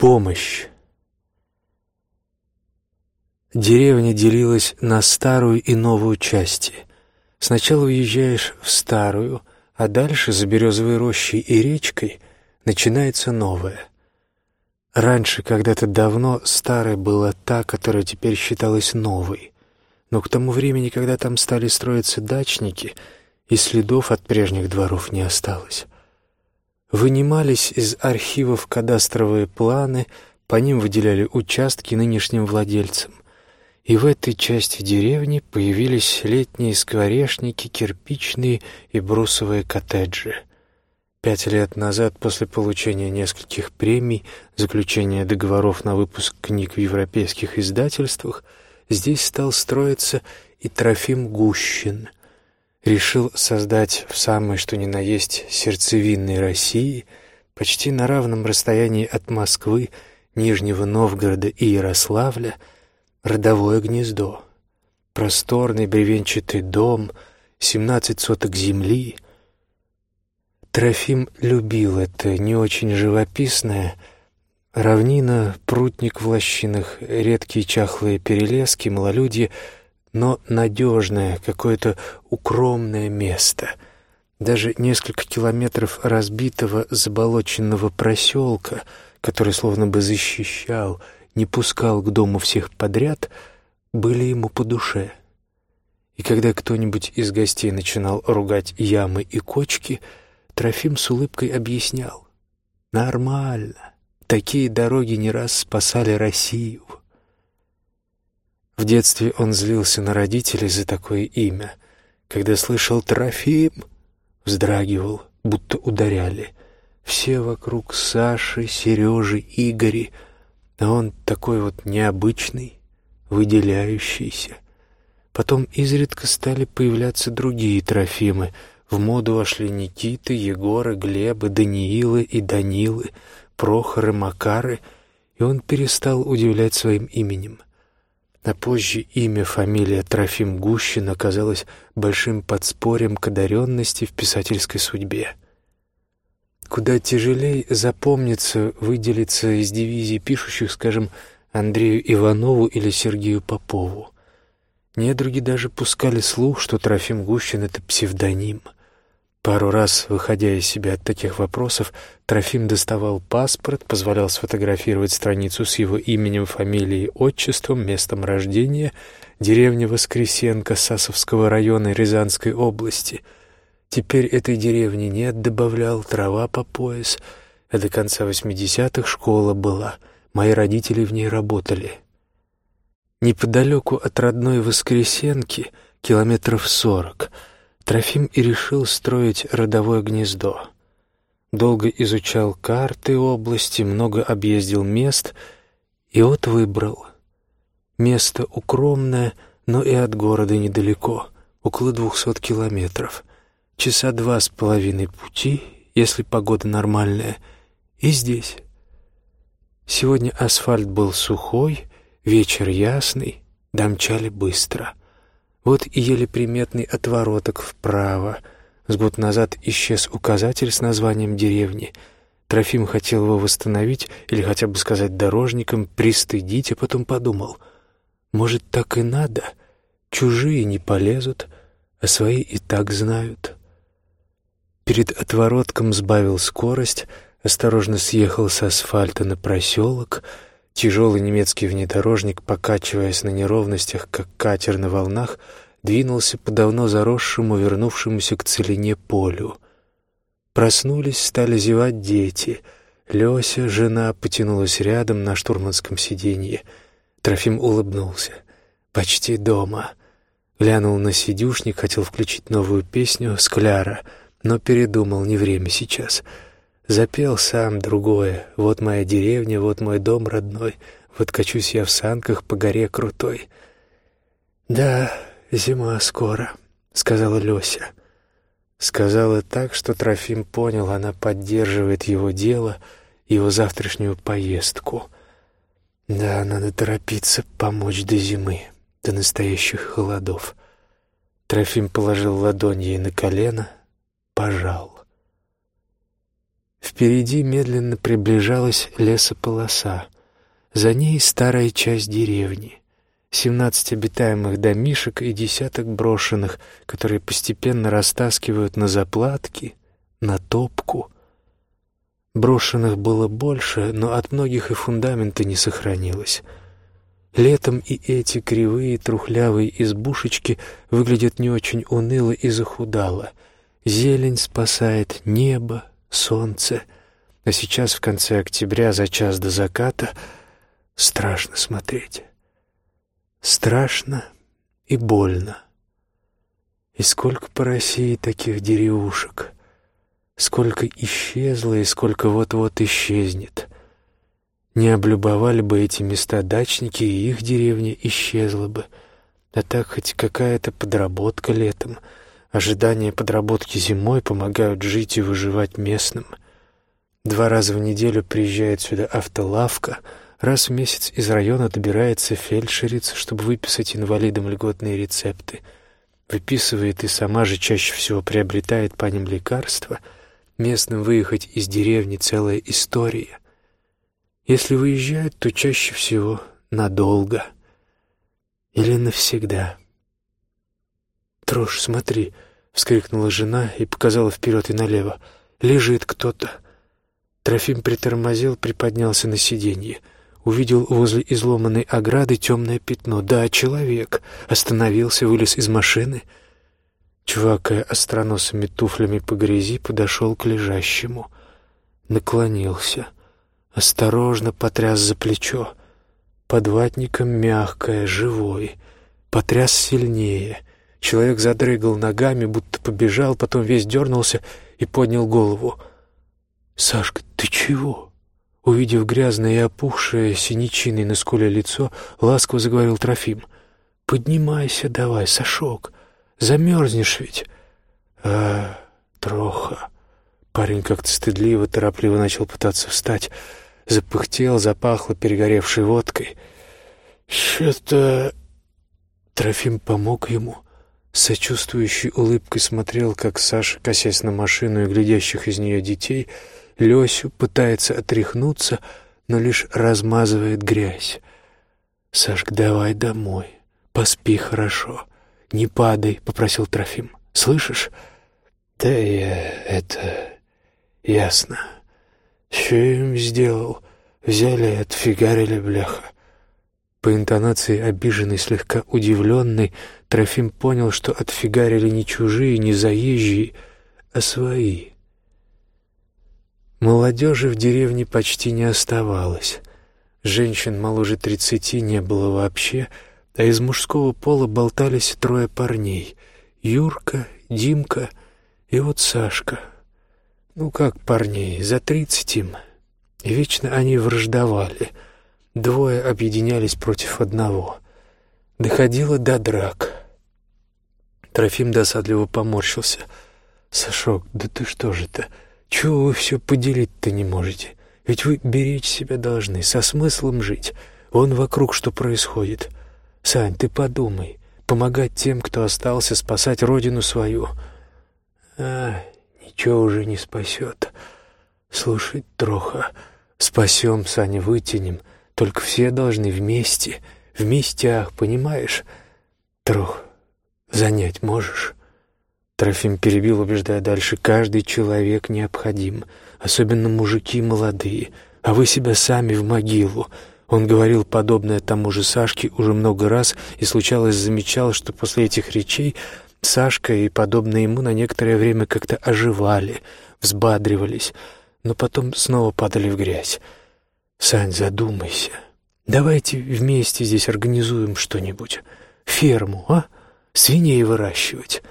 Помощь. Деревня делилась на старую и новую части. Сначала уезжаешь в старую, а дальше за березовой рощей и речкой начинается новая. Раньше, когда-то давно, старая была та, которая теперь считалась новой. Но к тому времени, когда там стали строиться дачники, и следов от прежних дворов не осталось. Вынимались из архивов кадастровые планы, по ним выделяли участки нынешним владельцам. И в этой части деревни появились летние скворечники, кирпичные и брусовые коттеджи. Пять лет назад, после получения нескольких премий, заключения договоров на выпуск книг в европейских издательствах, здесь стал строиться и Трофим Гущин — решил создать в самой что ни на есть сердцевинной России, почти на равном расстоянии от Москвы, Нижнего Новгорода и Ярославля, родовое гнездо. Просторный бревенчатый дом, семнадцать соток земли. Трофим любил это не очень живописное, равнина, прутник в лощинах, редкие чахлые перелески, малолюдье — но надежное, какое-то укромное место. Даже несколько километров разбитого заболоченного проселка, который словно бы защищал, не пускал к дому всех подряд, были ему по душе. И когда кто-нибудь из гостей начинал ругать ямы и кочки, Трофим с улыбкой объяснял. «Нормально. Такие дороги не раз спасали Россию». В детстве он злился на родителей за такое имя. Когда слышал «Трофим», вздрагивал, будто ударяли. Все вокруг Саши, Сережи, Игори, а он такой вот необычный, выделяющийся. Потом изредка стали появляться другие Трофимы. В моду вошли Никиты, Егоры, Глебы, Даниилы и Данилы, Прохоры, Макары, и он перестал удивлять своим именем — а позже имя, фамилия Трофим Гущин оказалось большим подспорьем к одаренности в писательской судьбе. Куда тяжелее запомниться, выделиться из дивизии пишущих, скажем, Андрею Иванову или Сергею Попову. Недруги даже пускали слух, что Трофим Гущин — это псевдоним — Пару раз, выходя из себя от таких вопросов, Трофим доставал паспорт, позволял сфотографировать страницу с его именем, фамилией, отчеством, местом рождения, деревня Воскресенко Сасовского района Рязанской области. Теперь этой деревни нет, добавлял, трава по пояс, а до конца восьмидесятых школа была, мои родители в ней работали. Неподалеку от родной Воскресенки, километров сорок — Трофим и решил строить родовое гнездо. Долго изучал карты области, много объездил мест, и вот выбрал. Место укромное, но и от города недалеко, около двухсот километров. Часа два с половиной пути, если погода нормальная, и здесь. Сегодня асфальт был сухой, вечер ясный, домчали быстро — вот и еле приметный отвороток вправо. С год назад исчез указатель с названием деревни. Трофим хотел его восстановить или хотя бы сказать дорожникам, пристыдить, а потом подумал, может, так и надо? Чужие не полезут, а свои и так знают. Перед отворотком сбавил скорость, осторожно съехал с асфальта на проселок — Тяжелый немецкий внедорожник, покачиваясь на неровностях, как катер на волнах, двинулся по давно заросшему, вернувшемуся к целине полю. Проснулись, стали зевать дети. Лёся, жена, потянулась рядом на штурманском сиденье. Трофим улыбнулся. «Почти дома». Глянул на сидюшник, хотел включить новую песню «Скляра», но передумал, не время сейчас — Запел сам другое. Вот моя деревня, вот мой дом родной, вот качусь я в санках по горе крутой. «Да, зима скоро», — сказала Лёся. Сказала так, что Трофим понял, она поддерживает его дело, его завтрашнюю поездку. Да, надо торопиться, помочь до зимы, до настоящих холодов. Трофим положил ладонь ей на колено, пожал. Впереди медленно приближалась лесополоса. За ней старая часть деревни. Семнадцать обитаемых домишек и десяток брошенных, которые постепенно растаскивают на заплатки, на топку. Брошенных было больше, но от многих и фундамента не сохранилось. Летом и эти кривые трухлявые избушечки выглядят не очень уныло и захудало. Зелень спасает небо, солнце. А сейчас, в конце октября, за час до заката, страшно смотреть. Страшно и больно. И сколько по России таких деревушек, сколько исчезло и сколько вот-вот исчезнет. Не облюбовали бы эти места дачники, и их деревня исчезла бы. А так хоть какая-то подработка летом. Ожидания подработки зимой помогают жить и выживать местным. Два раза в неделю приезжает сюда автолавка, раз в месяц из района добирается фельдшерица, чтобы выписать инвалидам льготные рецепты. Выписывает и сама же чаще всего приобретает по ним лекарства. Местным выехать из деревни целая история. Если выезжают, то чаще всего надолго или навсегда. «Трош, смотри!» — вскрикнула жена и показала вперед и налево. «Лежит кто-то!» Трофим притормозил, приподнялся на сиденье. Увидел возле изломанной ограды темное пятно. «Да, человек!» Остановился, вылез из машины. Чувакая остроносыми туфлями по грязи подошел к лежащему. Наклонился — осторожно потряс за плечо. Под ватником мягкое, живой. Потряс сильнее. Человек задрыгал ногами, будто побежал, потом весь дернулся и поднял голову. «Сашка, ты чего?» Увидев грязное и опухшее синячиной на скуле лицо, ласково заговорил Трофим. «Поднимайся давай, Сашок, замерзнешь ведь». «А, троха». Парень как-то стыдливо, торопливо начал пытаться встать запыхтел, запахло перегоревшей водкой. «Что-то...» Трофим помог ему. Сочувствующей улыбкой смотрел, как Саша, косясь на машину и глядящих из нее детей, Лесю пытается отряхнуться, но лишь размазывает грязь. «Сашка, давай домой. Поспи хорошо. Не падай», — попросил Трофим. «Слышишь?» «Да я... это... ясно». «Что им сделал? Взяли и отфигарили, бляха». По интонации обиженный, слегка удивленный, Трофим понял, что отфигарили не чужие, не заезжие, а свои. Молодежи в деревне почти не оставалось. Женщин моложе тридцати не было вообще, а из мужского пола болтались трое парней — Юрка, Димка и вот Сашка — ну как парней, за тридцать им. И вечно они враждовали. Двое объединялись против одного. Доходило до драк. Трофим досадливо поморщился. «Сашок, да ты что же-то? Чего вы все поделить-то не можете? Ведь вы беречь себя должны, со смыслом жить. Вон вокруг что происходит. Сань, ты подумай. Помогать тем, кто остался, спасать родину свою. А, ничего уже не спасет. Слушай, Троха, спасем, Саня, вытянем, только все должны вместе, в местях, понимаешь? Трох, занять можешь?» Трофим перебил, убеждая дальше, «Каждый человек необходим, особенно мужики молодые, а вы себя сами в могилу». Он говорил подобное тому же Сашке уже много раз и случалось замечал, что после этих речей Сашка и подобные ему на некоторое время как-то оживали, взбадривались, но потом снова падали в грязь. «Сань, задумайся. Давайте вместе здесь организуем что-нибудь. Ферму, а? Свиней выращивать».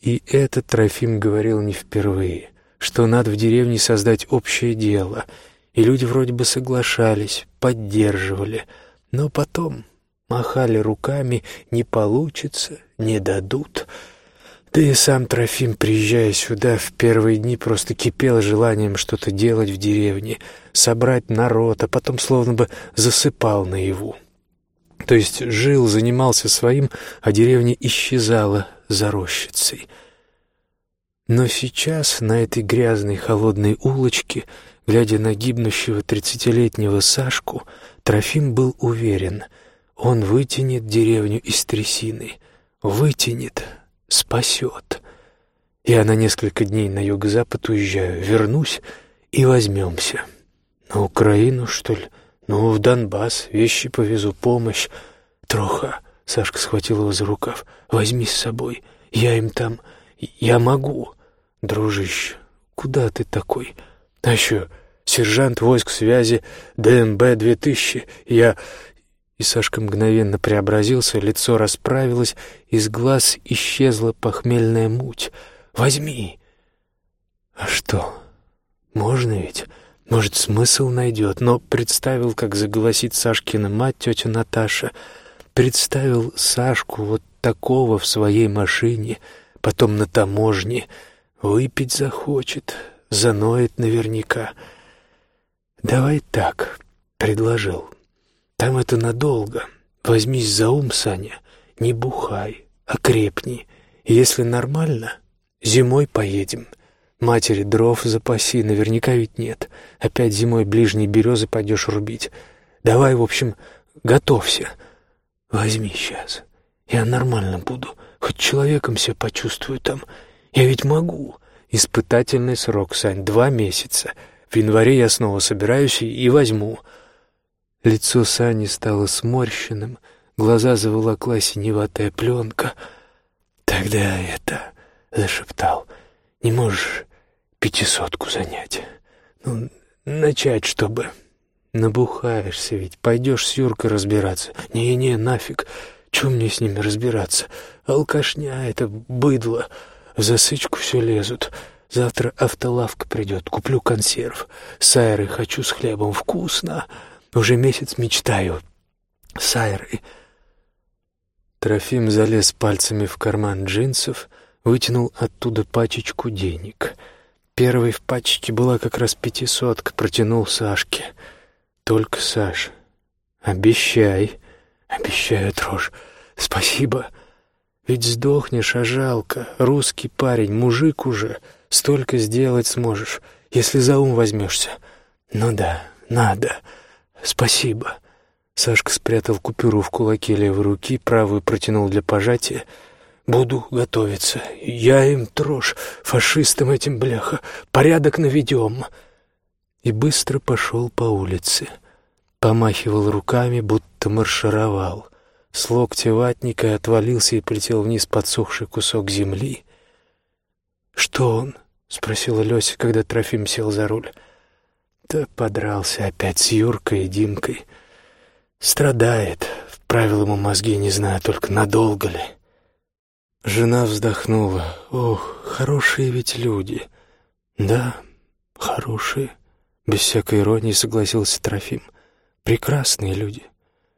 И этот Трофим говорил не впервые, что надо в деревне создать общее дело, и люди вроде бы соглашались, поддерживали, но потом махали руками «не получится, не дадут». Да и сам Трофим, приезжая сюда в первые дни, просто кипел желанием что-то делать в деревне, собрать народ, а потом словно бы засыпал наяву. То есть жил, занимался своим, а деревня исчезала за рощицей. Но сейчас на этой грязной холодной улочке, глядя на гибнущего тридцатилетнего Сашку, Трофим был уверен, он вытянет деревню из трясины, вытянет, спасет. Я на несколько дней на юго-запад уезжаю, вернусь и возьмемся. На Украину, что ли? Ну, в Донбасс, вещи повезу, помощь. Троха, Сашка схватил его за рукав, возьми с собой, я им там, я могу. Дружище, куда ты такой? А еще сержант войск связи ДМБ-2000, я... И Сашка мгновенно преобразился, лицо расправилось, из глаз исчезла похмельная муть. «Возьми!» «А что? Можно ведь?» Может, смысл найдет, но представил, как заголосит Сашкина мать, тетя Наташа. Представил Сашку вот такого в своей машине, потом на таможне. Выпить захочет, заноет наверняка. «Давай так», — предложил. «Там это надолго. Возьмись за ум, Саня, не бухай, окрепни. Если нормально, зимой поедем». Матери дров запаси, наверняка ведь нет. Опять зимой ближние березы пойдешь рубить. Давай, в общем, готовься. Возьми сейчас. Я нормально буду. Хоть человеком себя почувствую там. Я ведь могу. Испытательный срок, Сань, два месяца. В январе я снова собираюсь и возьму. Лицо Сани стало сморщенным, глаза заволокла синеватая пленка. «Тогда это...» — зашептал — не можешь пятисотку занять? Ну, начать, чтобы... Набухаешься ведь, пойдешь с Юркой разбираться. Не-не, нафиг, чем мне с ними разбираться? Алкашня это, быдло, в засычку все лезут. Завтра автолавка придет, куплю консерв. Сайры хочу с хлебом, вкусно. Уже месяц мечтаю. Сайры. Трофим залез пальцами в карман джинсов — вытянул оттуда пачечку денег. Первой в пачке была как раз пятисотка, протянул Сашке. «Только, Саш, обещай, обещаю, Трош, спасибо. Ведь сдохнешь, а жалко. Русский парень, мужик уже, столько сделать сможешь, если за ум возьмешься. Ну да, надо. Спасибо». Сашка спрятал купюру в кулаке левой руки, правую протянул для пожатия — Буду готовиться. Я им трожь, фашистам этим, бляха. Порядок наведем. И быстро пошел по улице. Помахивал руками, будто маршировал. С локтя ватника отвалился и полетел вниз подсохший кусок земли. «Что он?» — спросила Лёся, когда Трофим сел за руль. Да подрался опять с Юркой и Димкой. Страдает. Вправил ему мозги, не знаю только, надолго ли. Жена вздохнула. «Ох, хорошие ведь люди». «Да, хорошие», — без всякой иронии согласился Трофим. «Прекрасные люди.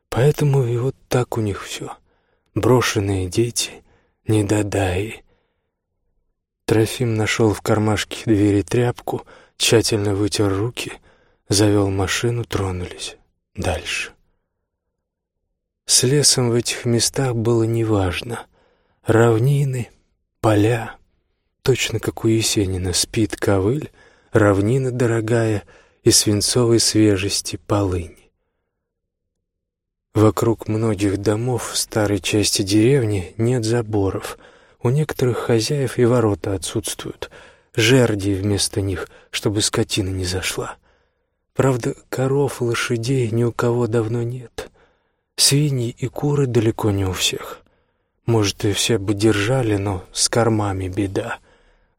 Поэтому и вот так у них все. Брошенные дети, недодаи». Трофим нашел в кармашке двери тряпку, тщательно вытер руки, завел машину, тронулись. Дальше. С лесом в этих местах было неважно — Равнины, поля, точно как у Есенина, спит ковыль, равнина дорогая и свинцовой свежести полынь. Вокруг многих домов в старой части деревни нет заборов. У некоторых хозяев и ворота отсутствуют, жерди вместо них, чтобы скотина не зашла. Правда, коров и лошадей ни у кого давно нет. Свиньи и куры далеко не у всех. Может, и все бы держали, но с кормами беда.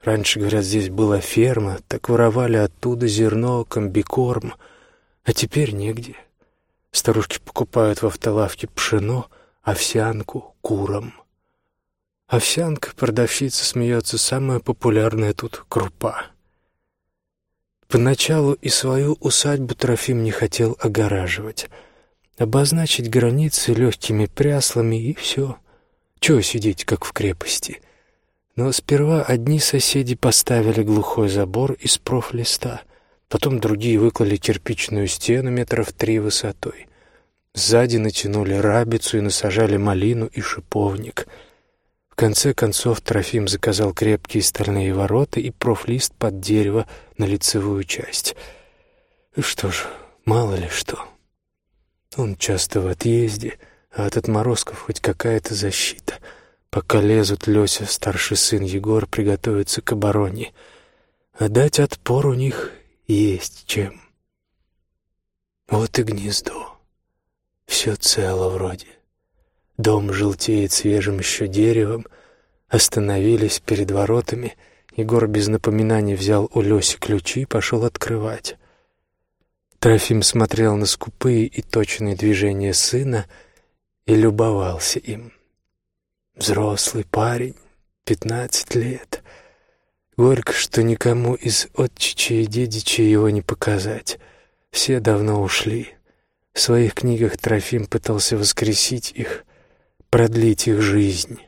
Раньше, говорят, здесь была ферма, так воровали оттуда зерно, комбикорм, а теперь негде. Старушки покупают в автолавке пшено, овсянку курам. Овсянка, продавщица смеется, самая популярная тут крупа. Поначалу и свою усадьбу Трофим не хотел огораживать. Обозначить границы легкими пряслами и все — чего сидеть, как в крепости? Но сперва одни соседи поставили глухой забор из профлиста, потом другие выклали кирпичную стену метров три высотой. Сзади натянули рабицу и насажали малину и шиповник. Конце концов Трофим заказал крепкие стальные ворота и профлист под дерево на лицевую часть. Что ж, мало ли что. Он часто в отъезде, а от отморозков хоть какая-то защита. Пока лезут Лёся, старший сын Егор, приготовится к обороне. А дать отпор у них есть чем. Вот и гнездо. Все цело вроде. Дом желтеет свежим еще деревом. Остановились перед воротами. Егор без напоминаний взял у Лёси ключи и пошел открывать. Трофим смотрел на скупые и точные движения сына и любовался им. Взрослый парень, пятнадцать лет. Горько, что никому из отчичей и дедичей его не показать. Все давно ушли. В своих книгах Трофим пытался воскресить их, продлить их жизнь.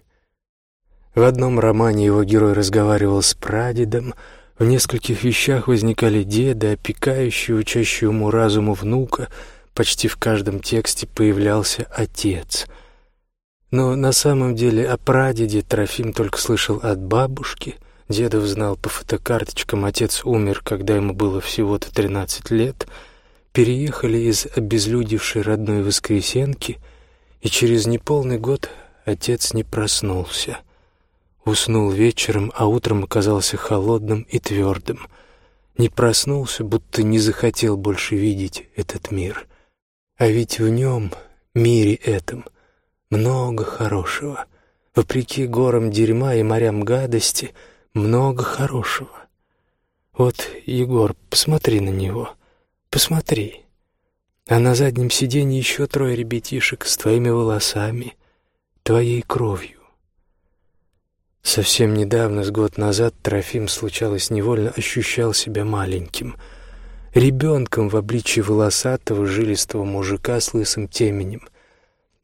В одном романе его герой разговаривал с прадедом, в нескольких вещах возникали деды, опекающие, учащие уму разуму внука, почти в каждом тексте появлялся отец. Но на самом деле о прадеде Трофим только слышал от бабушки, дедов знал по фотокарточкам, отец умер, когда ему было всего-то тринадцать лет, переехали из обезлюдевшей родной Воскресенки — и через неполный год отец не проснулся. Уснул вечером, а утром оказался холодным и твердым. Не проснулся, будто не захотел больше видеть этот мир. А ведь в нем, мире этом, много хорошего. Вопреки горам дерьма и морям гадости, много хорошего. Вот, Егор, посмотри на него, посмотри а на заднем сиденье еще трое ребятишек с твоими волосами, твоей кровью. Совсем недавно, с год назад, Трофим случалось невольно ощущал себя маленьким, ребенком в обличье волосатого, жилистого мужика с лысым теменем.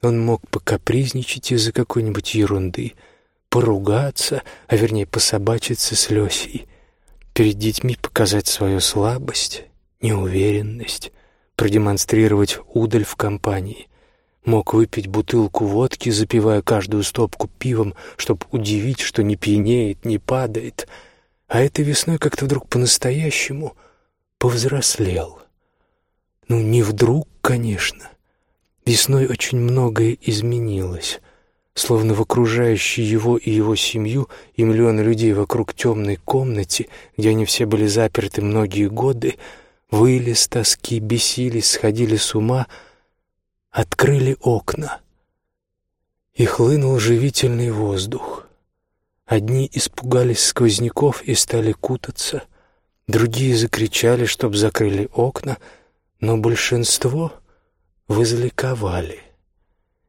Он мог покапризничать из-за какой-нибудь ерунды, поругаться, а вернее пособачиться с Лесей, перед детьми показать свою слабость, неуверенность, продемонстрировать удаль в компании. Мог выпить бутылку водки, запивая каждую стопку пивом, чтобы удивить, что не пьянеет, не падает. А этой весной как-то вдруг по-настоящему повзрослел. Ну, не вдруг, конечно. Весной очень многое изменилось. Словно в окружающей его и его семью и миллионы людей вокруг темной комнате, где они все были заперты многие годы, выли с тоски, бесились, сходили с ума, открыли окна. И хлынул живительный воздух. Одни испугались сквозняков и стали кутаться, другие закричали, чтоб закрыли окна, но большинство возликовали.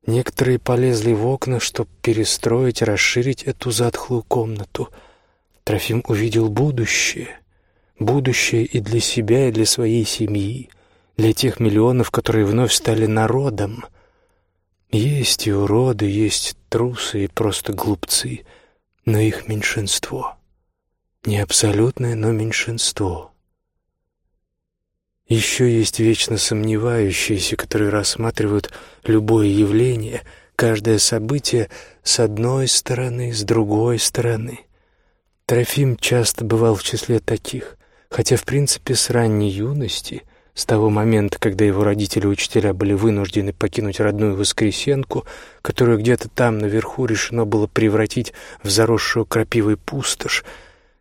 Некоторые полезли в окна, чтобы перестроить, расширить эту затхлую комнату. Трофим увидел будущее — будущее и для себя, и для своей семьи, для тех миллионов, которые вновь стали народом. Есть и уроды, есть трусы и просто глупцы, но их меньшинство. Не абсолютное, но меньшинство. Еще есть вечно сомневающиеся, которые рассматривают любое явление, каждое событие с одной стороны, с другой стороны. Трофим часто бывал в числе таких хотя, в принципе, с ранней юности, с того момента, когда его родители и учителя были вынуждены покинуть родную Воскресенку, которую где-то там наверху решено было превратить в заросшую крапивой пустошь,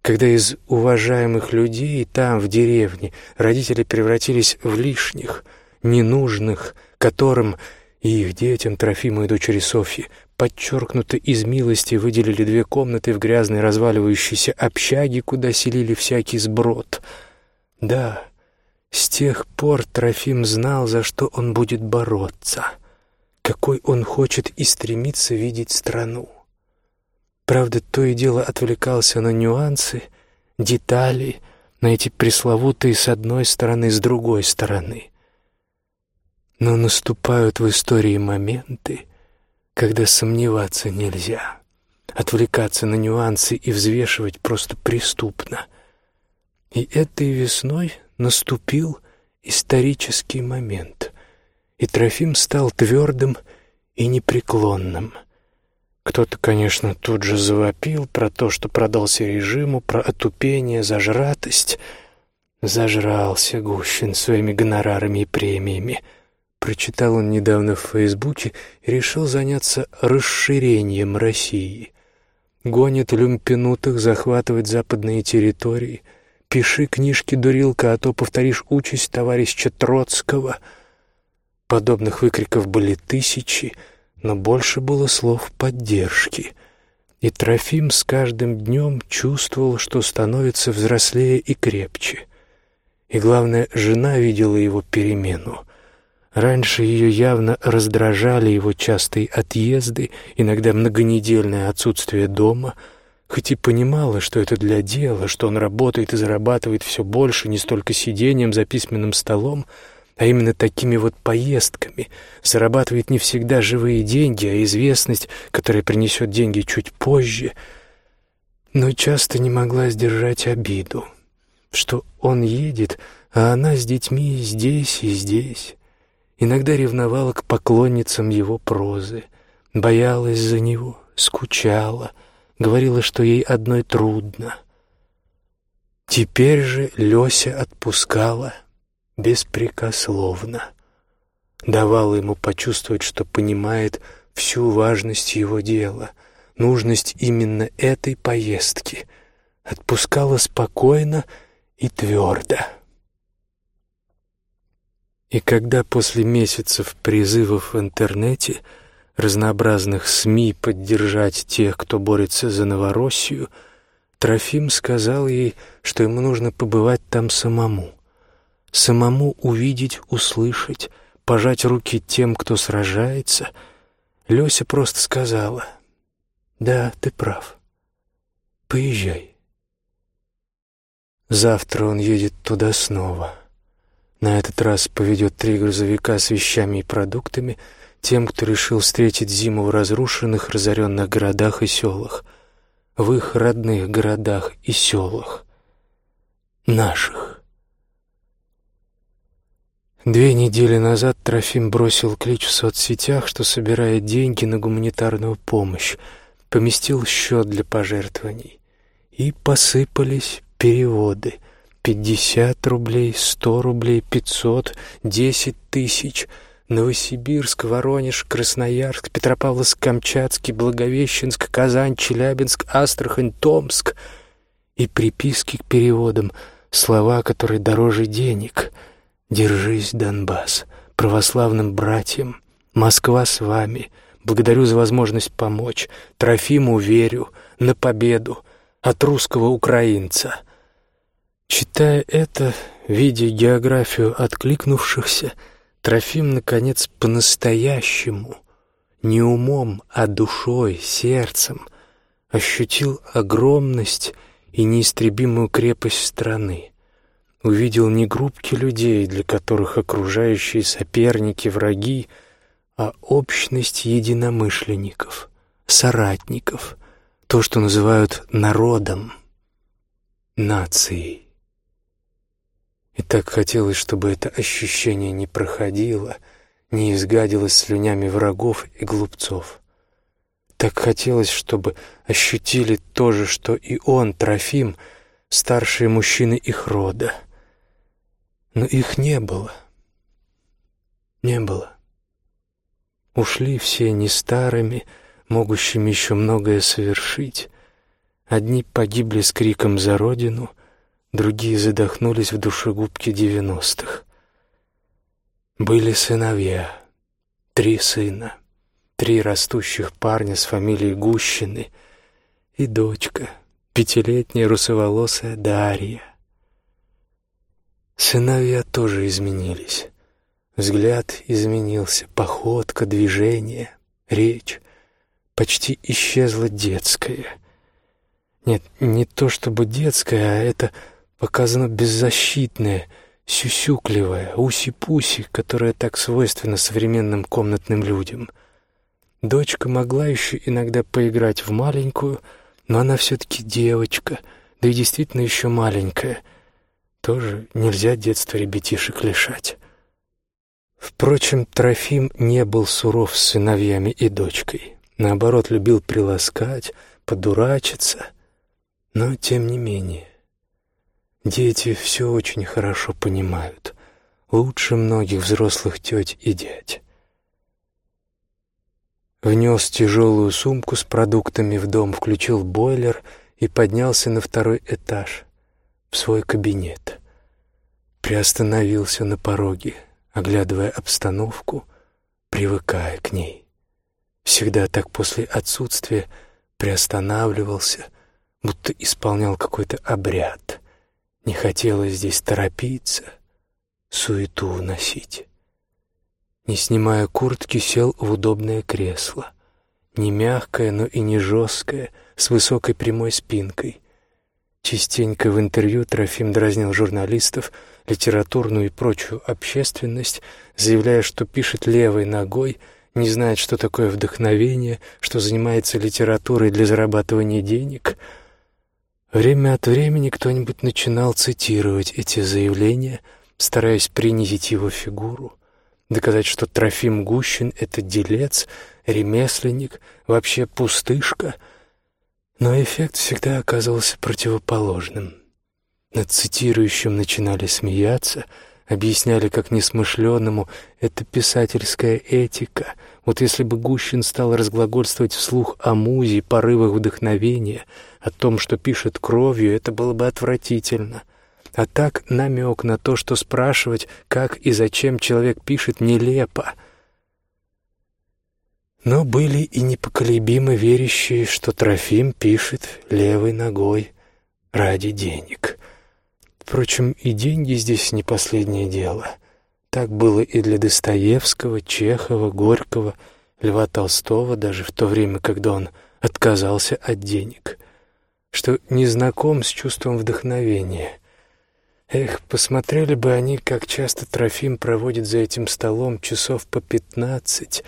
когда из уважаемых людей там, в деревне, родители превратились в лишних, ненужных, которым и их детям, Трофиму и дочери Софьи, подчеркнуто из милости выделили две комнаты в грязной разваливающейся общаге, куда селили всякий сброд. Да, с тех пор Трофим знал, за что он будет бороться, какой он хочет и стремится видеть страну. Правда, то и дело отвлекался на нюансы, детали, на эти пресловутые с одной стороны, с другой стороны. Но наступают в истории моменты, когда сомневаться нельзя. Отвлекаться на нюансы и взвешивать просто преступно. И этой весной наступил исторический момент, и Трофим стал твердым и непреклонным. Кто-то, конечно, тут же завопил про то, что продался режиму, про отупение, зажратость. Зажрался Гущин своими гонорарами и премиями. Прочитал он недавно в Фейсбуке и решил заняться расширением России. Гонит люмпинутых захватывать западные территории. Пиши книжки, дурилка, а то повторишь участь товарища Троцкого. Подобных выкриков были тысячи — но больше было слов поддержки. И Трофим с каждым днем чувствовал, что становится взрослее и крепче. И, главное, жена видела его перемену. Раньше ее явно раздражали его частые отъезды, иногда многонедельное отсутствие дома, хоть и понимала, что это для дела, что он работает и зарабатывает все больше не столько сидением за письменным столом, а именно такими вот поездками, зарабатывает не всегда живые деньги, а известность, которая принесет деньги чуть позже, но часто не могла сдержать обиду, что он едет, а она с детьми здесь и здесь. Иногда ревновала к поклонницам его прозы, боялась за него, скучала, говорила, что ей одной трудно. Теперь же Лёся отпускала — беспрекословно. Давала ему почувствовать, что понимает всю важность его дела, нужность именно этой поездки. Отпускала спокойно и твердо. И когда после месяцев призывов в интернете, разнообразных СМИ поддержать тех, кто борется за Новороссию, Трофим сказал ей, что ему нужно побывать там самому самому увидеть, услышать, пожать руки тем, кто сражается, Лёся просто сказала, «Да, ты прав. Поезжай». Завтра он едет туда снова. На этот раз поведет три грузовика с вещами и продуктами тем, кто решил встретить зиму в разрушенных, разоренных городах и селах, в их родных городах и селах, наших. Две недели назад Трофим бросил клич в соцсетях, что собирает деньги на гуманитарную помощь, поместил счет для пожертвований. И посыпались переводы. Пятьдесят рублей, сто рублей, пятьсот, десять тысяч. Новосибирск, Воронеж, Красноярск, Петропавловск-Камчатский, Благовещенск, Казань, Челябинск, Астрахань, Томск. И приписки к переводам, слова, которые дороже денег — Держись, Донбасс, православным братьям. Москва с вами. Благодарю за возможность помочь. Трофиму верю. На победу. От русского украинца. Читая это, видя географию откликнувшихся, Трофим, наконец, по-настоящему, не умом, а душой, сердцем, ощутил огромность и неистребимую крепость страны увидел не группки людей, для которых окружающие соперники, враги, а общность единомышленников, соратников, то, что называют народом, нацией. И так хотелось, чтобы это ощущение не проходило, не изгадилось слюнями врагов и глупцов. Так хотелось, чтобы ощутили то же, что и он, Трофим, старшие мужчины их рода — но их не было. Не было. Ушли все не старыми, могущими еще многое совершить. Одни погибли с криком за родину, другие задохнулись в душегубке девяностых. Были сыновья, три сына, три растущих парня с фамилией Гущины и дочка, пятилетняя русоволосая Дарья. Сыновья тоже изменились. Взгляд изменился, походка, движение, речь. Почти исчезла детская. Нет, не то чтобы детская, а это показано беззащитное, сюсюкливое, уси-пуси, которое так свойственно современным комнатным людям. Дочка могла еще иногда поиграть в маленькую, но она все-таки девочка, да и действительно еще маленькая — тоже нельзя детство ребятишек лишать. Впрочем, Трофим не был суров с сыновьями и дочкой. Наоборот, любил приласкать, подурачиться. Но, тем не менее, дети все очень хорошо понимают. Лучше многих взрослых теть и дядь. Внес тяжелую сумку с продуктами в дом, включил бойлер и поднялся на второй этаж, в свой кабинет. Приостановился на пороге, оглядывая обстановку, привыкая к ней. Всегда так после отсутствия приостанавливался, будто исполнял какой-то обряд. Не хотелось здесь торопиться, суету уносить. Не снимая куртки, сел в удобное кресло. Не мягкое, но и не жесткое, с высокой прямой спинкой. Частенько в интервью Трофим дразнил журналистов, литературную и прочую общественность, заявляя, что пишет левой ногой, не знает, что такое вдохновение, что занимается литературой для зарабатывания денег. Время от времени кто-нибудь начинал цитировать эти заявления, стараясь принизить его фигуру — доказать, что Трофим Гущин — это делец, ремесленник, вообще пустышка. Но эффект всегда оказывался противоположным. Над цитирующим начинали смеяться, объясняли как несмышленному «это писательская этика». Вот если бы Гущин стал разглагольствовать вслух о музе, порывах вдохновения, о том, что пишет кровью, это было бы отвратительно — а так намек на то, что спрашивать, как и зачем человек пишет, нелепо. Но были и непоколебимо верящие, что Трофим пишет левой ногой ради денег. Впрочем, и деньги здесь не последнее дело. Так было и для Достоевского, Чехова, Горького, Льва Толстого, даже в то время, когда он отказался от денег, что не знаком с чувством вдохновения — Эх, посмотрели бы они, как часто Трофим проводит за этим столом часов по пятнадцать,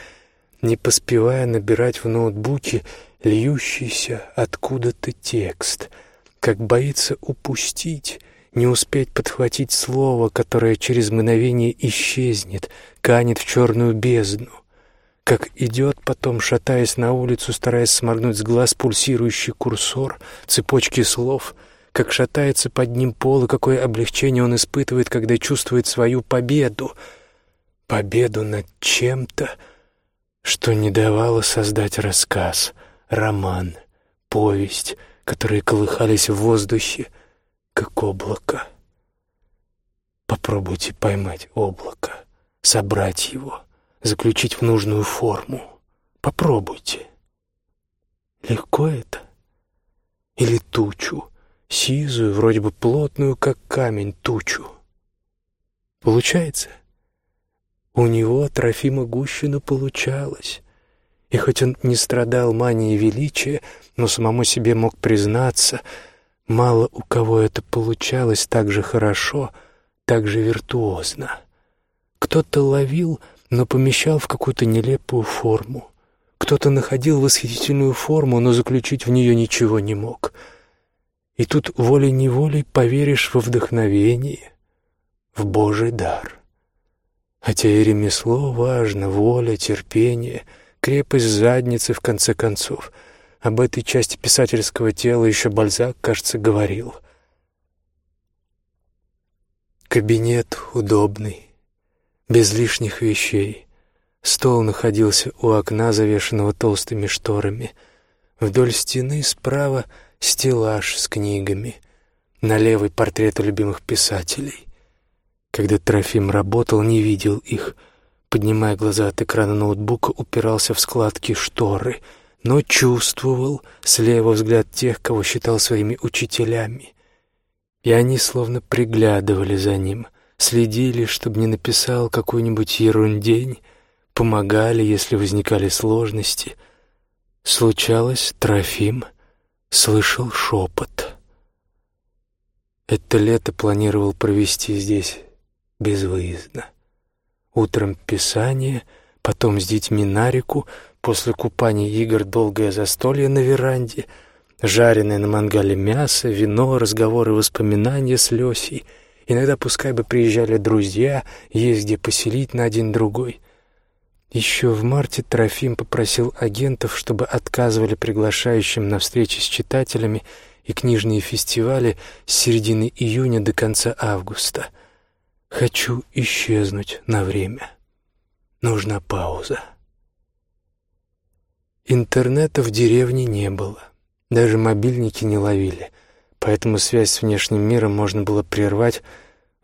не поспевая набирать в ноутбуке льющийся откуда-то текст, как боится упустить, не успеть подхватить слово, которое через мгновение исчезнет, канет в черную бездну, как идет потом, шатаясь на улицу, стараясь сморгнуть с глаз пульсирующий курсор, цепочки слов — как шатается под ним пол и какое облегчение он испытывает, когда чувствует свою победу. Победу над чем-то, что не давало создать рассказ, роман, повесть, которые колыхались в воздухе, как облако. Попробуйте поймать облако, собрать его, заключить в нужную форму. Попробуйте. Легко это? Или тучу? сизую, вроде бы плотную, как камень, тучу. Получается? У него, Трофима Гущина, получалось. И хоть он не страдал манией величия, но самому себе мог признаться, мало у кого это получалось так же хорошо, так же виртуозно. Кто-то ловил, но помещал в какую-то нелепую форму. Кто-то находил восхитительную форму, но заключить в нее ничего не мог — и тут волей-неволей поверишь во вдохновение, в Божий дар. Хотя и ремесло важно, воля, терпение, крепость задницы, в конце концов. Об этой части писательского тела еще Бальзак, кажется, говорил. Кабинет удобный, без лишних вещей. Стол находился у окна, завешенного толстыми шторами. Вдоль стены справа — стеллаж с книгами, на левый портреты любимых писателей. Когда Трофим работал, не видел их. Поднимая глаза от экрана ноутбука, упирался в складки шторы, но чувствовал слева взгляд тех, кого считал своими учителями. И они словно приглядывали за ним, следили, чтобы не написал какую-нибудь ерундень, помогали, если возникали сложности. Случалось, Трофим — слышал шепот. Это лето планировал провести здесь безвыездно. Утром писание, потом с детьми на реку, после купания игр долгое застолье на веранде, жареное на мангале мясо, вино, разговоры, воспоминания с Лесей. Иногда пускай бы приезжали друзья, есть где поселить на один другой. Еще в марте Трофим попросил агентов, чтобы отказывали приглашающим на встречи с читателями и книжные фестивали с середины июня до конца августа. Хочу исчезнуть на время. Нужна пауза. Интернета в деревне не было. Даже мобильники не ловили, поэтому связь с внешним миром можно было прервать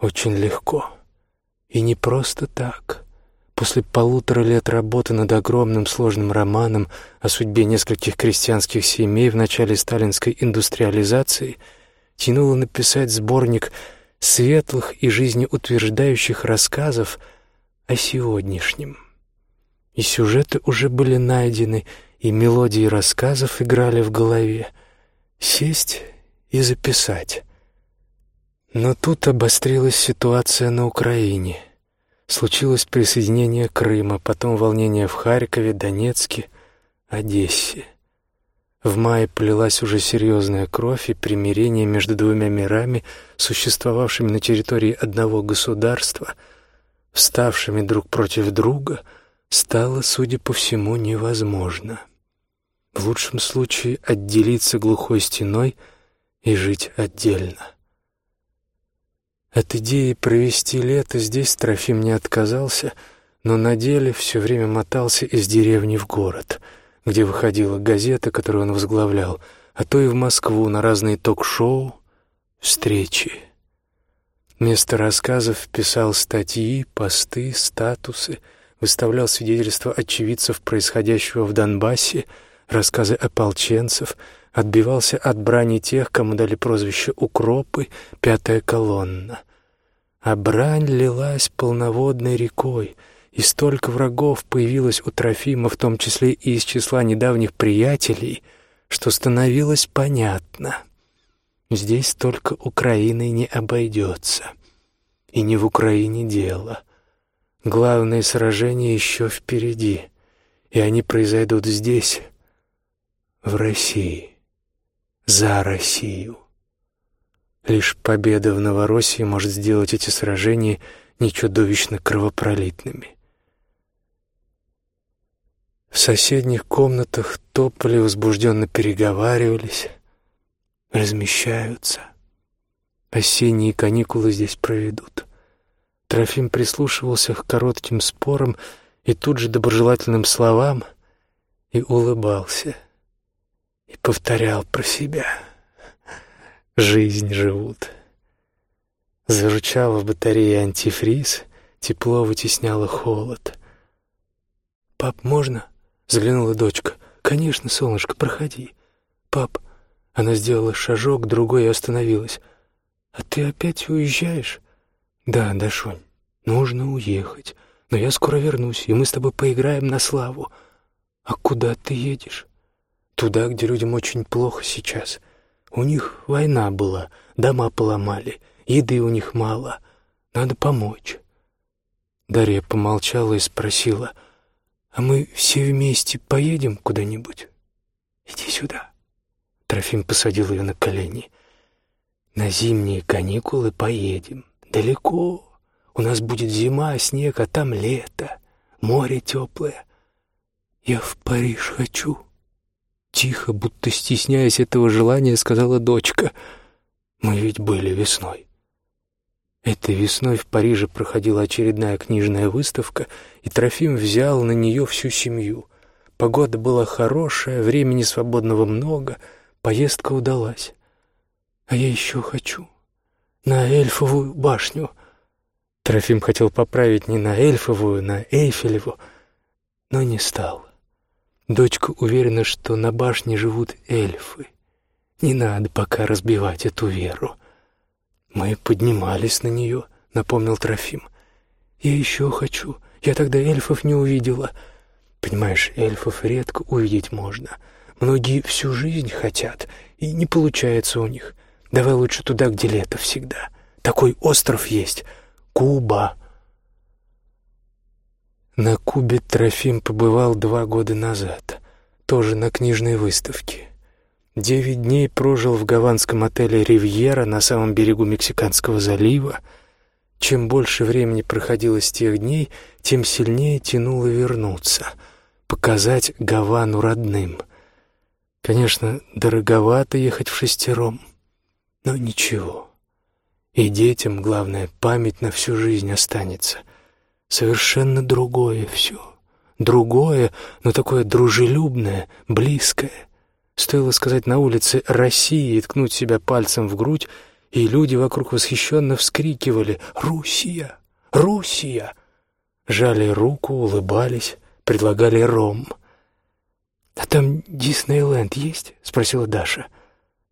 очень легко. И не просто так. После полутора лет работы над огромным сложным романом о судьбе нескольких крестьянских семей в начале сталинской индустриализации тянуло написать сборник светлых и жизнеутверждающих рассказов о сегодняшнем. И сюжеты уже были найдены, и мелодии рассказов играли в голове. Сесть и записать. Но тут обострилась ситуация на Украине. Случилось присоединение Крыма, потом волнение в Харькове, Донецке, Одессе. В мае полилась уже серьезная кровь и примирение между двумя мирами, существовавшими на территории одного государства, вставшими друг против друга, стало, судя по всему, невозможно. В лучшем случае отделиться глухой стеной и жить отдельно. От идеи провести лето здесь Трофим не отказался, но на деле все время мотался из деревни в город, где выходила газета, которую он возглавлял, а то и в Москву на разные ток-шоу, встречи. Вместо рассказов писал статьи, посты, статусы, выставлял свидетельства очевидцев происходящего в Донбассе — рассказы ополченцев, отбивался от брани тех, кому дали прозвище «Укропы», «Пятая колонна». А брань лилась полноводной рекой, и столько врагов появилось у Трофима, в том числе и из числа недавних приятелей, что становилось понятно. Здесь только Украиной не обойдется. И не в Украине дело. Главные сражения еще впереди, и они произойдут здесь, в России, за Россию. Лишь победа в Новороссии может сделать эти сражения не чудовищно кровопролитными. В соседних комнатах топали, возбужденно переговаривались, размещаются. Осенние каникулы здесь проведут. Трофим прислушивался к коротким спорам и тут же доброжелательным словам и улыбался — и повторял про себя. Жизнь живут. Заручала в батарее антифриз, тепло вытесняло холод. «Пап, можно?» — заглянула дочка. «Конечно, солнышко, проходи». «Пап...» — она сделала шажок, другой и остановилась. «А ты опять уезжаешь?» «Да, Дашунь, нужно уехать. Но я скоро вернусь, и мы с тобой поиграем на славу. А куда ты едешь?» Туда, где людям очень плохо сейчас. У них война была, дома поломали, еды у них мало. Надо помочь. Дарья помолчала и спросила, «А мы все вместе поедем куда-нибудь? Иди сюда». Трофим посадил ее на колени. «На зимние каникулы поедем. Далеко. У нас будет зима, снег, а там лето, море теплое. Я в Париж хочу». Тихо, будто стесняясь этого желания, сказала дочка. «Мы ведь были весной». Этой весной в Париже проходила очередная книжная выставка, и Трофим взял на нее всю семью. Погода была хорошая, времени свободного много, поездка удалась. А я еще хочу. На Эльфовую башню. Трофим хотел поправить не на Эльфовую, на Эйфелеву, но не стал. Дочка уверена, что на башне живут эльфы. Не надо пока разбивать эту веру. Мы поднимались на нее, напомнил Трофим. Я еще хочу. Я тогда эльфов не увидела. Понимаешь, эльфов редко увидеть можно. Многие всю жизнь хотят, и не получается у них. Давай лучше туда, где лето всегда. Такой остров есть. Куба. На Кубе Трофим побывал два года назад, тоже на книжной выставке. Девять дней прожил в гаванском отеле «Ривьера» на самом берегу Мексиканского залива, чем больше времени проходило с тех дней, тем сильнее тянуло вернуться, показать Гавану родным. Конечно, дороговато ехать в шестером, но ничего. И детям, главное, память на всю жизнь останется. Совершенно другое все. Другое, но такое дружелюбное, близкое. Стоило сказать на улице «Россия» и ткнуть себя пальцем в грудь, и люди вокруг восхищенно вскрикивали «Русия! Русия!» Жали руку, улыбались, предлагали ром. «А там Диснейленд есть?» — спросила Даша.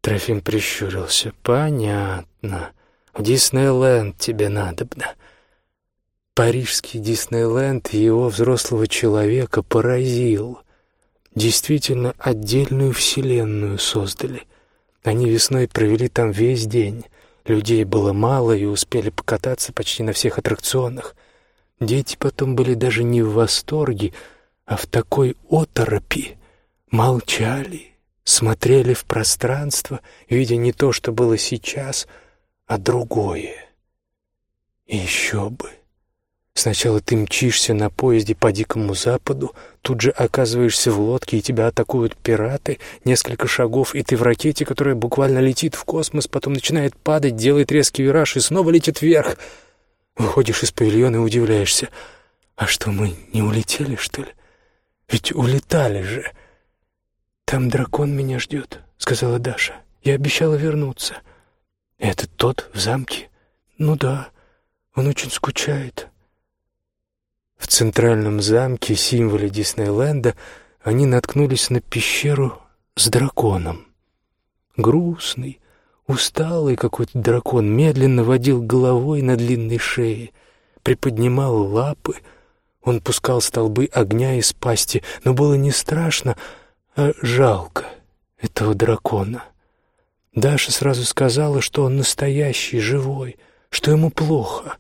Трофим прищурился. «Понятно. В Диснейленд тебе надобно». Парижский Диснейленд его взрослого человека поразил. Действительно, отдельную вселенную создали. Они весной провели там весь день. Людей было мало и успели покататься почти на всех аттракционах. Дети потом были даже не в восторге, а в такой оторопи. Молчали, смотрели в пространство, видя не то, что было сейчас, а другое. И еще бы. Сначала ты мчишься на поезде по Дикому Западу, тут же оказываешься в лодке, и тебя атакуют пираты, несколько шагов, и ты в ракете, которая буквально летит в космос, потом начинает падать, делает резкий вираж и снова летит вверх. Выходишь из павильона и удивляешься. А что, мы не улетели, что ли? Ведь улетали же. Там дракон меня ждет, сказала Даша. Я обещала вернуться. Это тот в замке? Ну да, он очень скучает. В центральном замке, символе Диснейленда, они наткнулись на пещеру с драконом. Грустный, усталый какой-то дракон медленно водил головой на длинной шее, приподнимал лапы, он пускал столбы огня из пасти, но было не страшно, а жалко этого дракона. Даша сразу сказала, что он настоящий, живой, что ему плохо.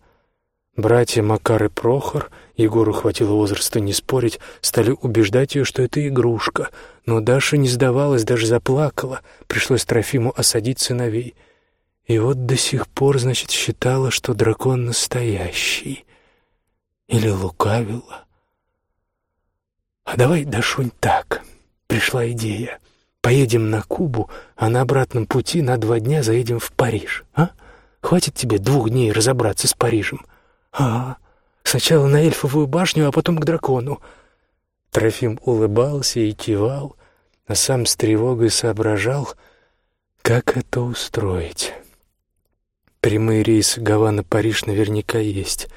Братья Макар и Прохор, Егору хватило возраста не спорить, стали убеждать ее, что это игрушка. Но Даша не сдавалась, даже заплакала. Пришлось Трофиму осадить сыновей. И вот до сих пор, значит, считала, что дракон настоящий. Или лукавила. А давай, Дашунь, так. Пришла идея. Поедем на Кубу, а на обратном пути на два дня заедем в Париж, а? Хватит тебе двух дней разобраться с Парижем? «А, сначала на эльфовую башню, а потом к дракону». Трофим улыбался и кивал, а сам с тревогой соображал, как это устроить. Прямые рейсы Гавана-Париж наверняка есть.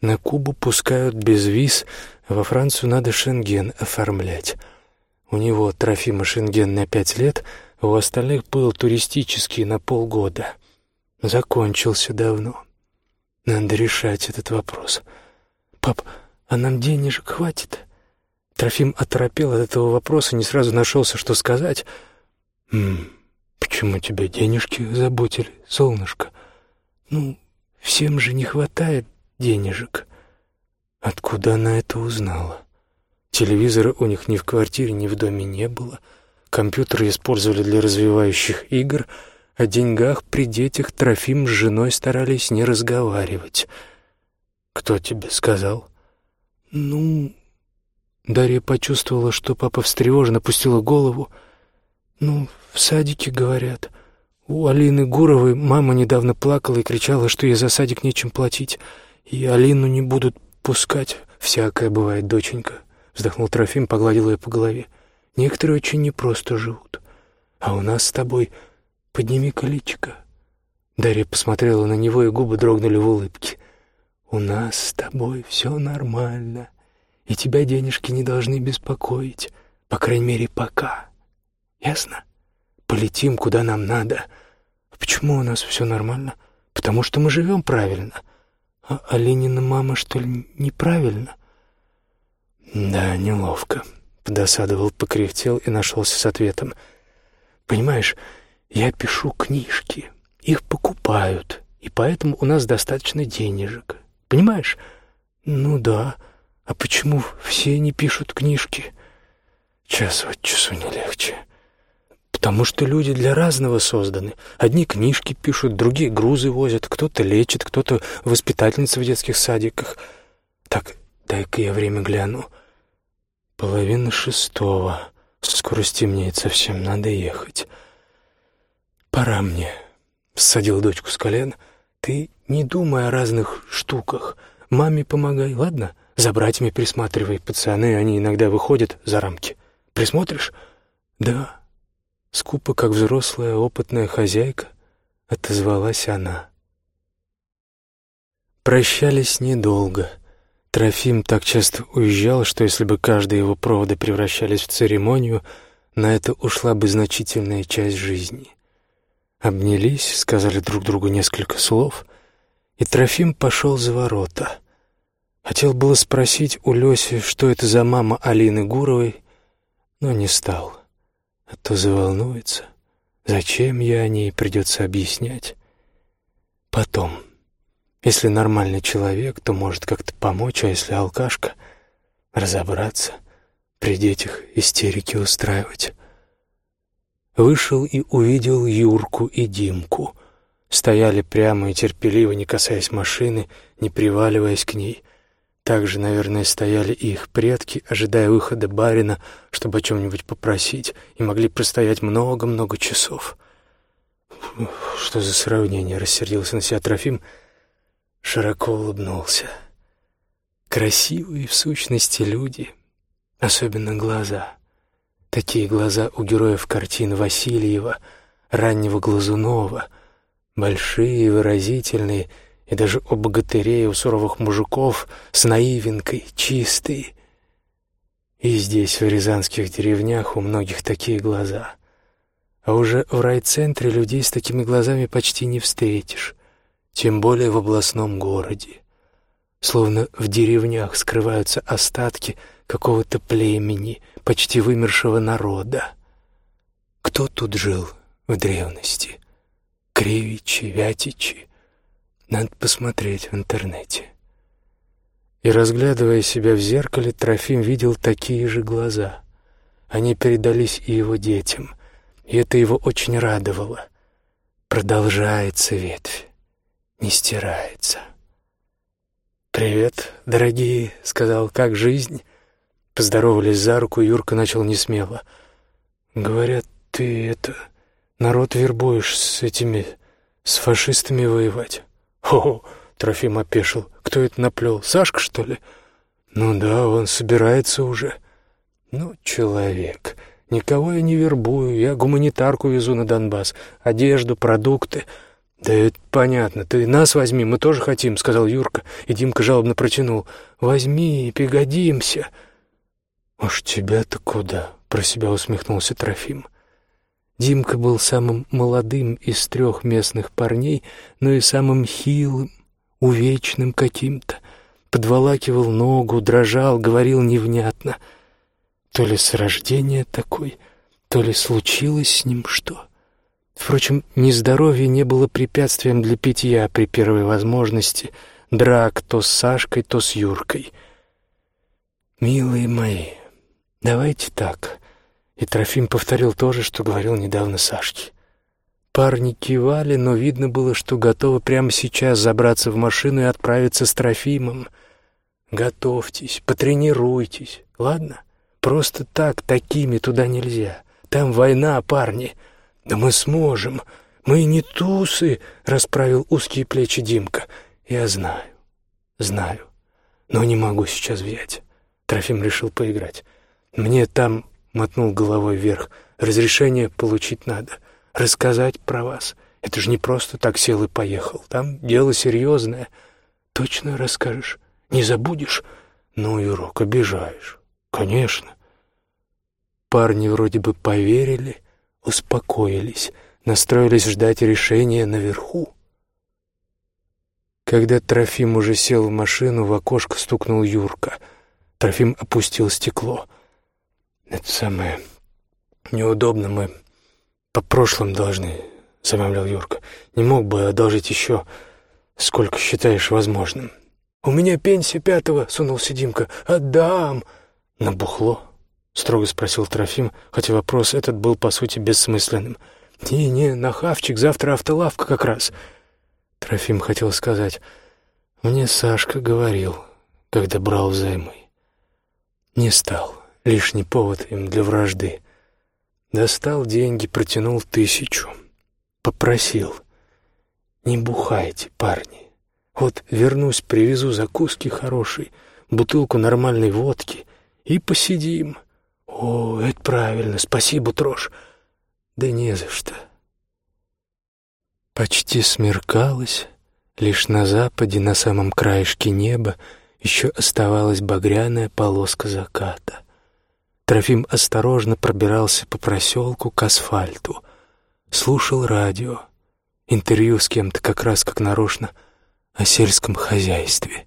На Кубу пускают без виз, во Францию надо шенген оформлять. У него, Трофима, шенген на пять лет, у остальных был туристический на полгода. Закончился давно. Надо решать этот вопрос. Пап, а нам денежек хватит? Трофим оторопел от этого вопроса, не сразу нашелся, что сказать. «М -м, почему тебя денежки заботили, солнышко? Ну, всем же не хватает денежек. Откуда она это узнала? Телевизора у них ни в квартире, ни в доме не было. Компьютеры использовали для развивающих игр — о деньгах при детях Трофим с женой старались не разговаривать. «Кто тебе сказал?» «Ну...» Дарья почувствовала, что папа встревоженно опустила голову. «Ну, в садике, говорят. У Алины Гуровой мама недавно плакала и кричала, что ей за садик нечем платить, и Алину не будут пускать. Всякое бывает, доченька», — вздохнул Трофим, погладил ее по голове. «Некоторые очень непросто живут. А у нас с тобой подними колечко». Дарья посмотрела на него, и губы дрогнули в улыбке. «У нас с тобой все нормально, и тебя денежки не должны беспокоить, по крайней мере, пока. Ясно? Полетим, куда нам надо. Почему у нас все нормально? Потому что мы живем правильно. А Оленина мама, что ли, неправильно?» «Да, неловко», — подосадовал, покряхтел и нашелся с ответом. «Понимаешь, я пишу книжки, их покупают, и поэтому у нас достаточно денежек. Понимаешь? Ну да. А почему все не пишут книжки? Час от часу не легче. Потому что люди для разного созданы. Одни книжки пишут, другие грузы возят, кто-то лечит, кто-то воспитательница в детских садиках. Так, дай-ка я время гляну. Половина шестого. Скоро стемнеет совсем, надо ехать. Пора мне. Ссадил дочку с колен. Ты не думай о разных штуках. Маме помогай, ладно? За братьями присматривай. Пацаны, они иногда выходят за рамки. Присмотришь? Да. Скупо, как взрослая опытная хозяйка, отозвалась она. Прощались недолго. Трофим так часто уезжал, что если бы каждые его проводы превращались в церемонию, на это ушла бы значительная часть жизни. Обнялись, сказали друг другу несколько слов, и Трофим пошел за ворота. Хотел было спросить у Леси, что это за мама Алины Гуровой, но не стал а то заволнуется. Зачем я о ней придется объяснять? Потом. Если нормальный человек, то может как-то помочь, а если алкашка — разобраться, при детях истерики устраивать. Вышел и увидел Юрку и Димку. Стояли прямо и терпеливо, не касаясь машины, не приваливаясь к ней. Также, наверное, стояли и их предки, ожидая выхода барина, чтобы о чем-нибудь попросить, и могли простоять много-много часов. «Что за сравнение?» — рассердился на себя Трофим, широко улыбнулся. «Красивые, в сущности, люди, особенно глаза. Такие глаза у героев картин Васильева, раннего Глазунова, большие, выразительные — и даже у богатырей, у суровых мужиков с наивинкой, чистые. И здесь, в рязанских деревнях, у многих такие глаза. А уже в райцентре людей с такими глазами почти не встретишь, тем более в областном городе. Словно в деревнях скрываются остатки какого-то племени, почти вымершего народа. Кто тут жил в древности? Кривичи, Вятичи, надо посмотреть в интернете. И, разглядывая себя в зеркале, Трофим видел такие же глаза. Они передались и его детям, и это его очень радовало. Продолжается ветвь, не стирается. «Привет, дорогие», — сказал, — «как жизнь?» Поздоровались за руку, Юрка начал несмело. «Говорят, ты это... народ вербуешь с этими... с фашистами воевать». «О, — Трофим опешил, — кто это наплел? Сашка, что ли?» «Ну да, он собирается уже». «Ну, человек, никого я не вербую, я гуманитарку везу на Донбасс, одежду, продукты». «Да это понятно, ты нас возьми, мы тоже хотим», — сказал Юрка, и Димка жалобно протянул. «Возьми, пригодимся». «Уж тебя-то куда?» — про себя усмехнулся Трофим. Димка был самым молодым из трех местных парней, но и самым хилым, увечным каким-то. Подволакивал ногу, дрожал, говорил невнятно. То ли с рождения такой, то ли случилось с ним что. Впрочем, нездоровье не было препятствием для питья при первой возможности. Драк то с Сашкой, то с Юркой. «Милые мои, давайте так». И Трофим повторил то же, что говорил недавно Сашке. Парни кивали, но видно было, что готовы прямо сейчас забраться в машину и отправиться с Трофимом. Готовьтесь, потренируйтесь, ладно? Просто так, такими туда нельзя. Там война, парни. Да мы сможем. Мы не тусы, расправил узкие плечи Димка. Я знаю, знаю, но не могу сейчас взять. Трофим решил поиграть. Мне там мотнул головой вверх. «Разрешение получить надо. Рассказать про вас. Это же не просто так сел и поехал. Там дело серьезное. Точно расскажешь? Не забудешь? Ну, Юрок, обижаешь. Конечно». Парни вроде бы поверили, успокоились, настроились ждать решения наверху. Когда Трофим уже сел в машину, в окошко стукнул Юрка. Трофим опустил стекло — «Это самое неудобно. Мы по прошлым должны», — замямлил Юрка. «Не мог бы одолжить еще, сколько считаешь возможным». «У меня пенсия пятого», — сунулся Димка. «Отдам». «На бухло?» — строго спросил Трофим, хотя вопрос этот был, по сути, бессмысленным. «Не-не, на хавчик, завтра автолавка как раз». Трофим хотел сказать, «Мне Сашка говорил, когда брал взаймы». Не стал, лишний повод им для вражды. Достал деньги, протянул тысячу. Попросил, «Не бухайте, парни. Вот вернусь, привезу закуски хорошие, бутылку нормальной водки и посидим». «О, это правильно, спасибо, Трош». «Да не за что». Почти смеркалось, лишь на западе, на самом краешке неба, еще оставалась багряная полоска заката. Трофим осторожно пробирался по проселку к асфальту, слушал радио, интервью с кем-то как раз как нарочно о сельском хозяйстве.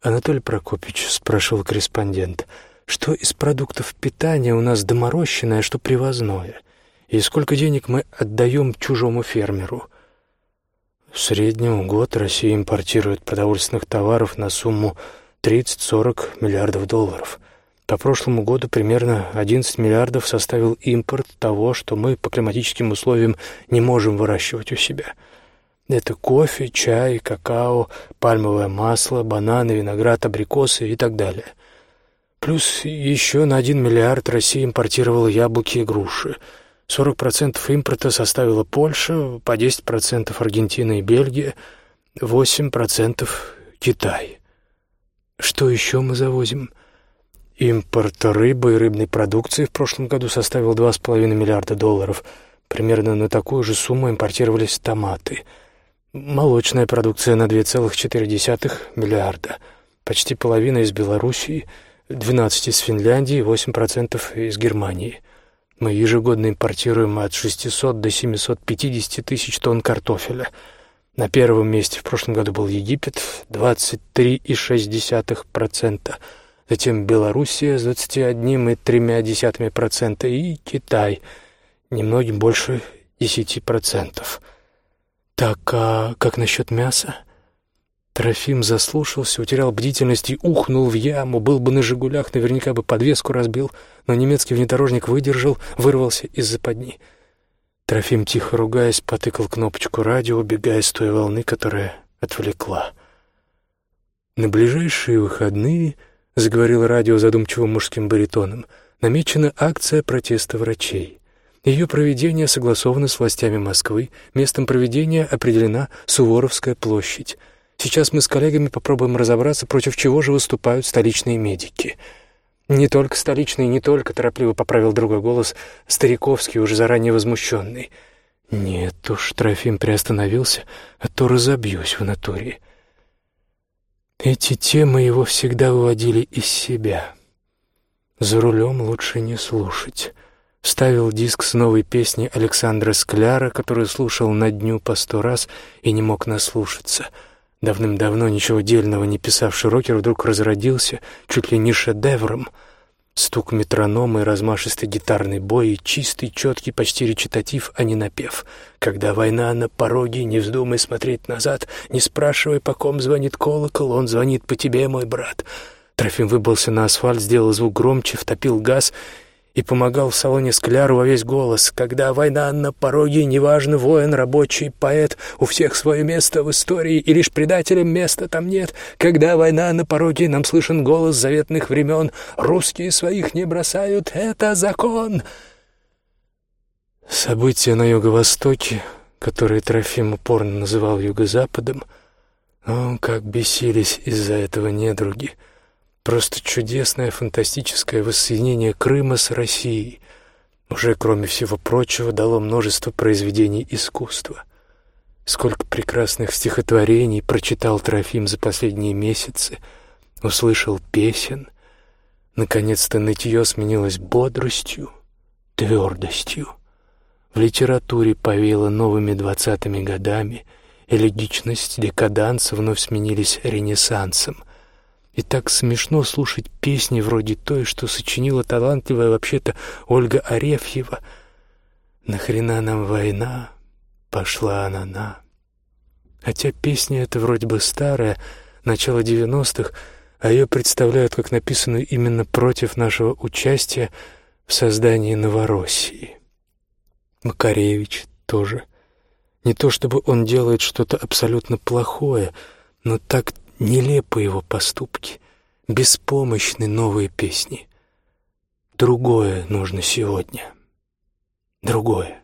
«Анатолий Прокопьевич», — спрашивал корреспондент, — что из продуктов питания у нас доморощенное, а что привозное, и сколько денег мы отдаем чужому фермеру. В среднем год Россия импортирует продовольственных товаров на сумму 30-40 миллиардов долларов. По прошлому году примерно 11 миллиардов составил импорт того, что мы по климатическим условиям не можем выращивать у себя. Это кофе, чай, какао, пальмовое масло, бананы, виноград, абрикосы и так далее – Плюс еще на один миллиард Россия импортировала яблоки и груши. 40% импорта составила Польша, по 10% Аргентина и Бельгия, 8% Китай. Что еще мы завозим? Импорт рыбы и рыбной продукции в прошлом году составил 2,5 миллиарда долларов. Примерно на такую же сумму импортировались томаты. Молочная продукция на 2,4 миллиарда. Почти половина из Белоруссии – 12 из Финляндии, 8% из Германии. Мы ежегодно импортируем от 600 до 750 тысяч тонн картофеля. На первом месте в прошлом году был Египет, 23,6%, затем Белоруссия с 21,3% и Китай, немногим больше 10%. Так, а как насчет мяса? Трофим заслушался, утерял бдительность и ухнул в яму. Был бы на «Жигулях», наверняка бы подвеску разбил, но немецкий внедорожник выдержал, вырвался из западни. Трофим, тихо ругаясь, потыкал кнопочку радио, убегая с той волны, которая отвлекла. «На ближайшие выходные», — заговорил радио задумчивым мужским баритоном, — «намечена акция протеста врачей». Ее проведение согласовано с властями Москвы, местом проведения определена Суворовская площадь — Сейчас мы с коллегами попробуем разобраться, против чего же выступают столичные медики. Не только столичные, не только, торопливо поправил другой голос, стариковский, уже заранее возмущенный. Нет уж, Трофим приостановился, а то разобьюсь в натуре. Эти темы его всегда выводили из себя. За рулем лучше не слушать. Вставил диск с новой песни Александра Скляра, которую слушал на дню по сто раз и не мог наслушаться — Давным-давно ничего дельного не писавший рокер вдруг разродился чуть ли не шедевром. Стук метронома и размашистый гитарный бой, и чистый, четкий, почти речитатив, а не напев. Когда война на пороге, не вздумай смотреть назад, не спрашивай, по ком звонит колокол, он звонит по тебе, мой брат. Трофим выбрался на асфальт, сделал звук громче, втопил газ и помогал в салоне Скляру во весь голос. Когда война на пороге, неважно, воин, рабочий, поэт, у всех свое место в истории, и лишь предателям места там нет. Когда война на пороге, нам слышен голос заветных времен. Русские своих не бросают, это закон. События на юго-востоке, которые Трофим упорно называл юго-западом, о, как бесились из-за этого недруги — Просто чудесное фантастическое воссоединение Крыма с Россией уже, кроме всего прочего, дало множество произведений искусства. Сколько прекрасных стихотворений прочитал Трофим за последние месяцы, услышал песен. Наконец-то нытье сменилось бодростью, твердостью. В литературе повеяло новыми двадцатыми годами, элегичность, декаданс вновь сменились ренессансом — и так смешно слушать песни вроде той, что сочинила талантливая вообще-то Ольга Арефьева. «Нахрена нам война? Пошла она на». Хотя песня эта вроде бы старая, начало девяностых, а ее представляют как написанную именно против нашего участия в создании Новороссии. Макаревич тоже. Не то чтобы он делает что-то абсолютно плохое, но так Нелепы его поступки, беспомощны новые песни. Другое нужно сегодня. Другое.